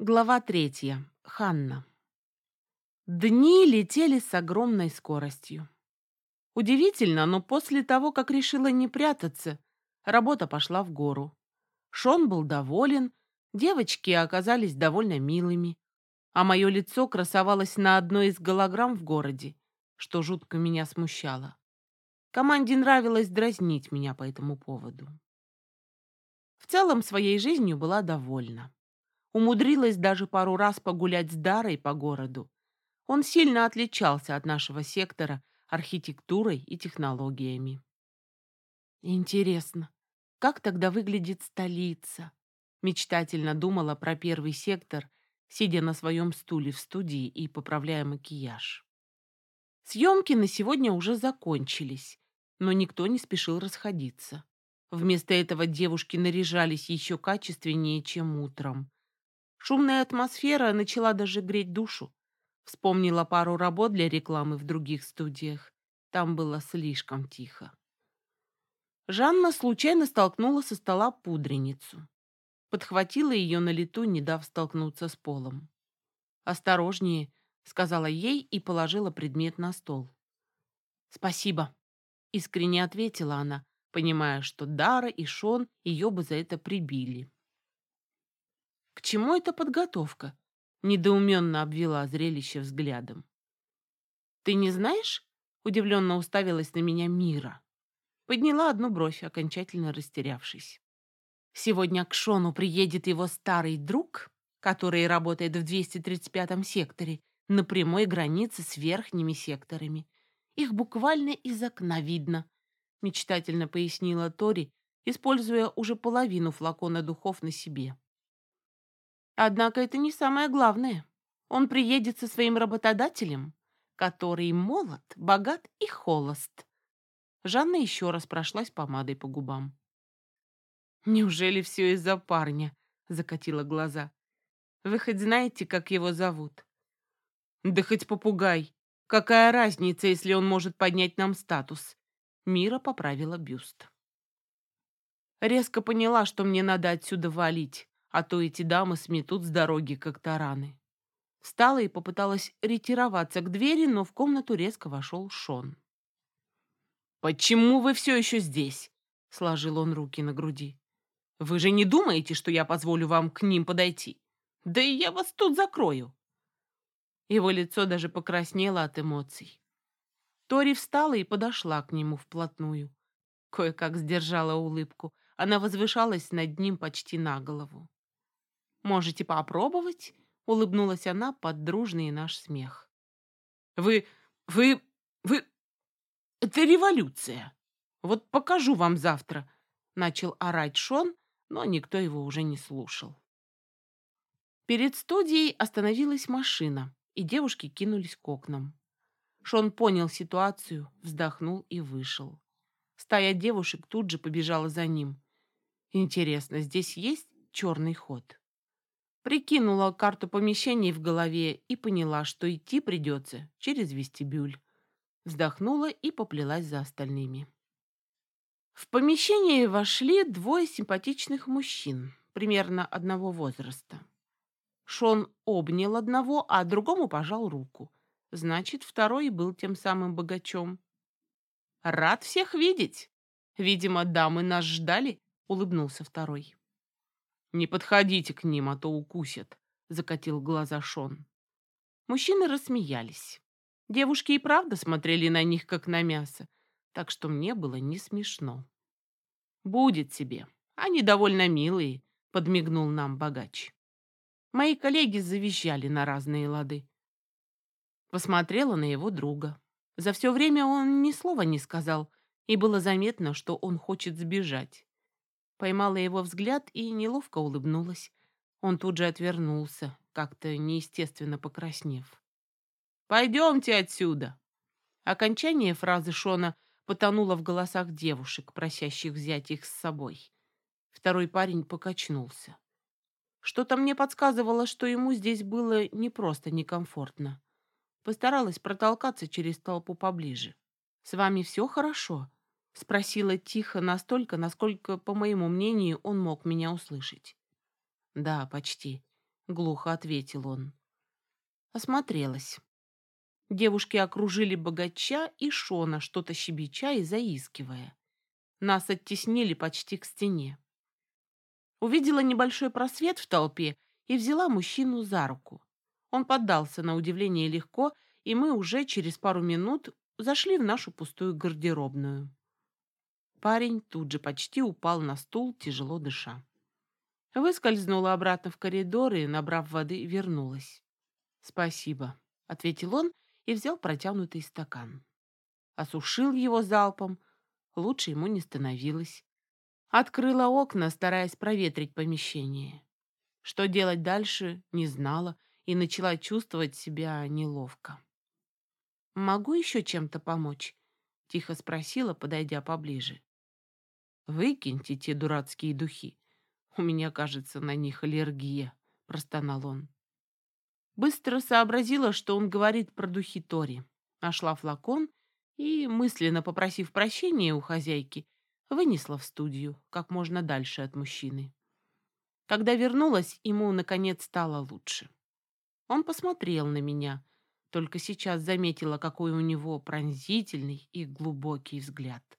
Глава третья. Ханна. Дни летели с огромной скоростью. Удивительно, но после того, как решила не прятаться, работа пошла в гору. Шон был доволен, девочки оказались довольно милыми, а мое лицо красовалось на одной из голограмм в городе, что жутко меня смущало. Команде нравилось дразнить меня по этому поводу. В целом своей жизнью была довольна. Умудрилась даже пару раз погулять с Дарой по городу. Он сильно отличался от нашего сектора архитектурой и технологиями. Интересно, как тогда выглядит столица? Мечтательно думала про первый сектор, сидя на своем стуле в студии и поправляя макияж. Съемки на сегодня уже закончились, но никто не спешил расходиться. Вместо этого девушки наряжались еще качественнее, чем утром. Шумная атмосфера начала даже греть душу. Вспомнила пару работ для рекламы в других студиях. Там было слишком тихо. Жанна случайно столкнула со стола пудреницу. Подхватила ее на лету, не дав столкнуться с полом. «Осторожнее», — сказала ей и положила предмет на стол. «Спасибо», — искренне ответила она, понимая, что Дара и Шон ее бы за это прибили. К чему эта подготовка? Недоуменно обвела зрелище взглядом. Ты не знаешь? Удивленно уставилась на меня Мира. Подняла одну бровь, окончательно растерявшись. Сегодня к Шону приедет его старый друг, который работает в 235-м секторе, на прямой границе с верхними секторами. Их буквально из окна видно, мечтательно пояснила Тори, используя уже половину флакона духов на себе. Однако это не самое главное. Он приедет со своим работодателем, который молод, богат и холост. Жанна еще раз прошлась помадой по губам. «Неужели все из-за парня?» — закатила глаза. «Вы хоть знаете, как его зовут?» «Да хоть попугай. Какая разница, если он может поднять нам статус?» Мира поправила бюст. Резко поняла, что мне надо отсюда валить а то эти дамы сметут с дороги, как тараны. Встала и попыталась ретироваться к двери, но в комнату резко вошел Шон. «Почему вы все еще здесь?» — сложил он руки на груди. «Вы же не думаете, что я позволю вам к ним подойти? Да и я вас тут закрою!» Его лицо даже покраснело от эмоций. Тори встала и подошла к нему вплотную. Кое-как сдержала улыбку. Она возвышалась над ним почти на голову. Можете попробовать?» — улыбнулась она под дружный наш смех. «Вы... вы... вы... Это революция! Вот покажу вам завтра!» — начал орать Шон, но никто его уже не слушал. Перед студией остановилась машина, и девушки кинулись к окнам. Шон понял ситуацию, вздохнул и вышел. Стая девушек тут же побежала за ним. Интересно, здесь есть черный ход? Прикинула карту помещений в голове и поняла, что идти придется через вестибюль. Вздохнула и поплелась за остальными. В помещение вошли двое симпатичных мужчин, примерно одного возраста. Шон обнял одного, а другому пожал руку. Значит, второй был тем самым богачом. «Рад всех видеть! Видимо, дамы нас ждали», — улыбнулся второй. «Не подходите к ним, а то укусят», — закатил глаза Шон. Мужчины рассмеялись. Девушки и правда смотрели на них, как на мясо, так что мне было не смешно. «Будет тебе. Они довольно милые», — подмигнул нам богач. Мои коллеги завизжали на разные лады. Посмотрела на его друга. За все время он ни слова не сказал, и было заметно, что он хочет сбежать. Поймала его взгляд и неловко улыбнулась. Он тут же отвернулся, как-то неестественно покраснев. «Пойдемте отсюда!» Окончание фразы Шона потонуло в голосах девушек, просящих взять их с собой. Второй парень покачнулся. Что-то мне подсказывало, что ему здесь было не просто некомфортно. Постаралась протолкаться через толпу поближе. «С вами все хорошо?» Спросила тихо настолько, насколько, по моему мнению, он мог меня услышать. Да, почти. глухо ответил он. Осмотрелась. Девушки окружили богача и Шона, что-то щебеча и заискивая. Нас оттеснили почти к стене. Увидела небольшой просвет в толпе и взяла мужчину за руку. Он поддался на удивление легко, и мы уже через пару минут зашли в нашу пустую гардеробную. Парень тут же почти упал на стул, тяжело дыша. Выскользнула обратно в коридор и, набрав воды, вернулась. «Спасибо», — ответил он и взял протянутый стакан. Осушил его залпом, лучше ему не становилось. Открыла окна, стараясь проветрить помещение. Что делать дальше, не знала и начала чувствовать себя неловко. «Могу еще чем-то помочь?» — тихо спросила, подойдя поближе. «Выкиньте те дурацкие духи. У меня, кажется, на них аллергия», — простонал он. Быстро сообразила, что он говорит про духи Тори. Нашла флакон и, мысленно попросив прощения у хозяйки, вынесла в студию, как можно дальше от мужчины. Когда вернулась, ему, наконец, стало лучше. Он посмотрел на меня, только сейчас заметила, какой у него пронзительный и глубокий взгляд.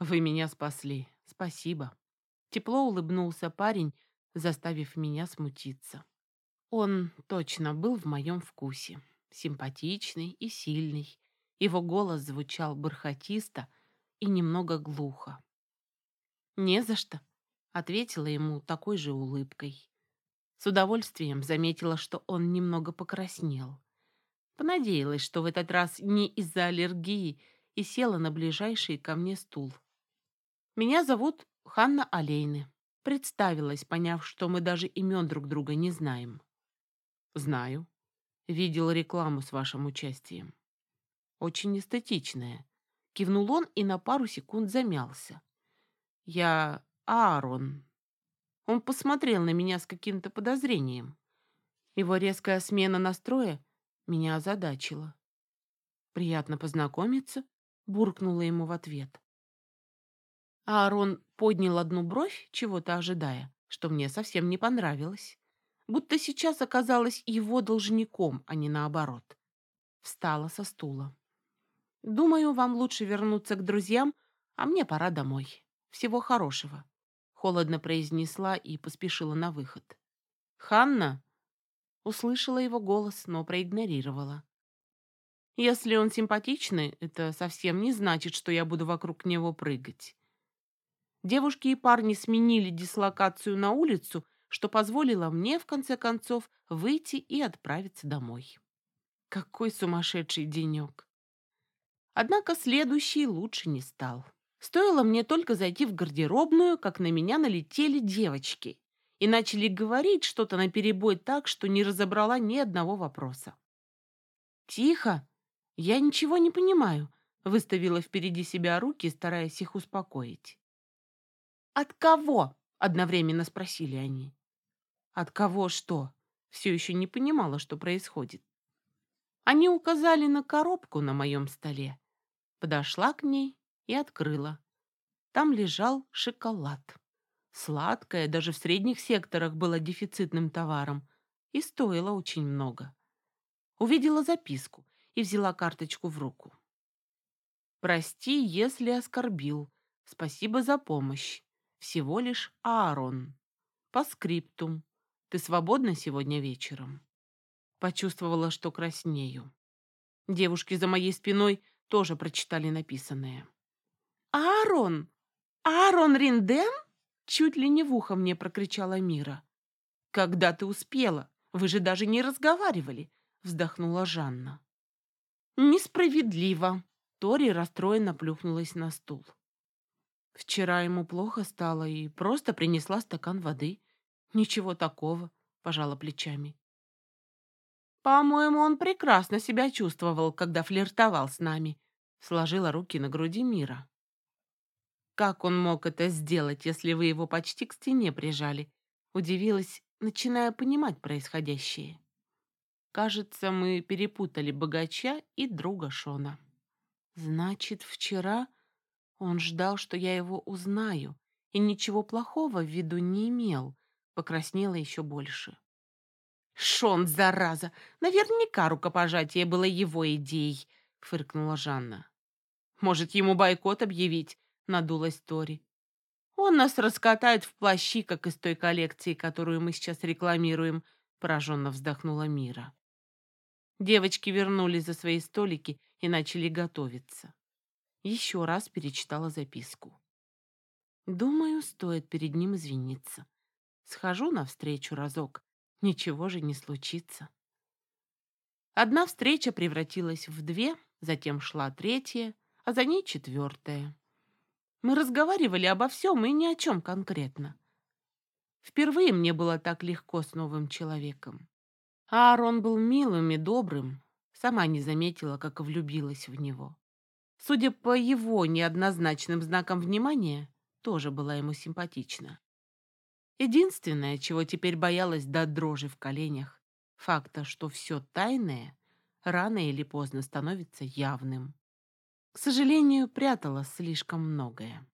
«Вы меня спасли. Спасибо». Тепло улыбнулся парень, заставив меня смутиться. Он точно был в моем вкусе. Симпатичный и сильный. Его голос звучал бархатисто и немного глухо. «Не за что», — ответила ему такой же улыбкой. С удовольствием заметила, что он немного покраснел. Понадеялась, что в этот раз не из-за аллергии, и села на ближайший ко мне стул. «Меня зовут Ханна Олейны», — представилась, поняв, что мы даже имен друг друга не знаем. Знаю. Видел рекламу с вашим участием. Очень эстетичная. Кивнул он и на пару секунд замялся. Я Аарон. Он посмотрел на меня с каким-то подозрением. Его резкая смена настроя меня озадачила. «Приятно познакомиться», — буркнула ему в ответ. Аарон поднял одну бровь, чего-то ожидая, что мне совсем не понравилось будто сейчас оказалась его должником, а не наоборот. Встала со стула. «Думаю, вам лучше вернуться к друзьям, а мне пора домой. Всего хорошего», — холодно произнесла и поспешила на выход. «Ханна?» — услышала его голос, но проигнорировала. «Если он симпатичный, это совсем не значит, что я буду вокруг него прыгать». Девушки и парни сменили дислокацию на улицу что позволило мне, в конце концов, выйти и отправиться домой. Какой сумасшедший денек! Однако следующий лучше не стал. Стоило мне только зайти в гардеробную, как на меня налетели девочки и начали говорить что-то наперебой так, что не разобрала ни одного вопроса. «Тихо! Я ничего не понимаю», — выставила впереди себя руки, стараясь их успокоить. «От кого?» — одновременно спросили они. От кого что? Все еще не понимала, что происходит. Они указали на коробку на моем столе. Подошла к ней и открыла. Там лежал шоколад. Сладкое даже в средних секторах было дефицитным товаром и стоило очень много. Увидела записку и взяла карточку в руку. «Прости, если оскорбил. Спасибо за помощь. Всего лишь Аарон. По скриптум. Ты свободна сегодня вечером?» Почувствовала, что краснею. Девушки за моей спиной тоже прочитали написанное. «Аарон! Аарон Ринден?» Чуть ли не в ухо мне прокричала Мира. «Когда ты успела? Вы же даже не разговаривали!» Вздохнула Жанна. «Несправедливо!» Тори расстроенно плюхнулась на стул. Вчера ему плохо стало и просто принесла стакан воды. Ничего такого, пожала плечами. По-моему, он прекрасно себя чувствовал, когда флиртовал с нами, сложила руки на груди Мира. Как он мог это сделать, если вы его почти к стене прижали? Удивилась, начиная понимать происходящее. Кажется, мы перепутали богача и друга Шона. Значит, вчера он ждал, что я его узнаю, и ничего плохого в виду не имел, покраснела еще больше. Шон, зараза! Наверняка рукопожатие было его идеей, фыркнула Жанна. Может, ему бойкот объявить? Надулась Тори. Он нас раскатает в плащи, как из той коллекции, которую мы сейчас рекламируем, пораженно вздохнула Мира. Девочки вернулись за свои столики и начали готовиться. Еще раз перечитала записку. Думаю, стоит перед ним извиниться. Схожу навстречу разок. Ничего же не случится. Одна встреча превратилась в две, затем шла третья, а за ней четвертая. Мы разговаривали обо всем и ни о чем конкретно. Впервые мне было так легко с новым человеком. Аарон был милым и добрым, сама не заметила, как влюбилась в него. Судя по его неоднозначным знакам внимания, тоже была ему симпатична. Единственное, чего теперь боялась до дрожи в коленях, факта, что все тайное рано или поздно становится явным. К сожалению, прятала слишком многое.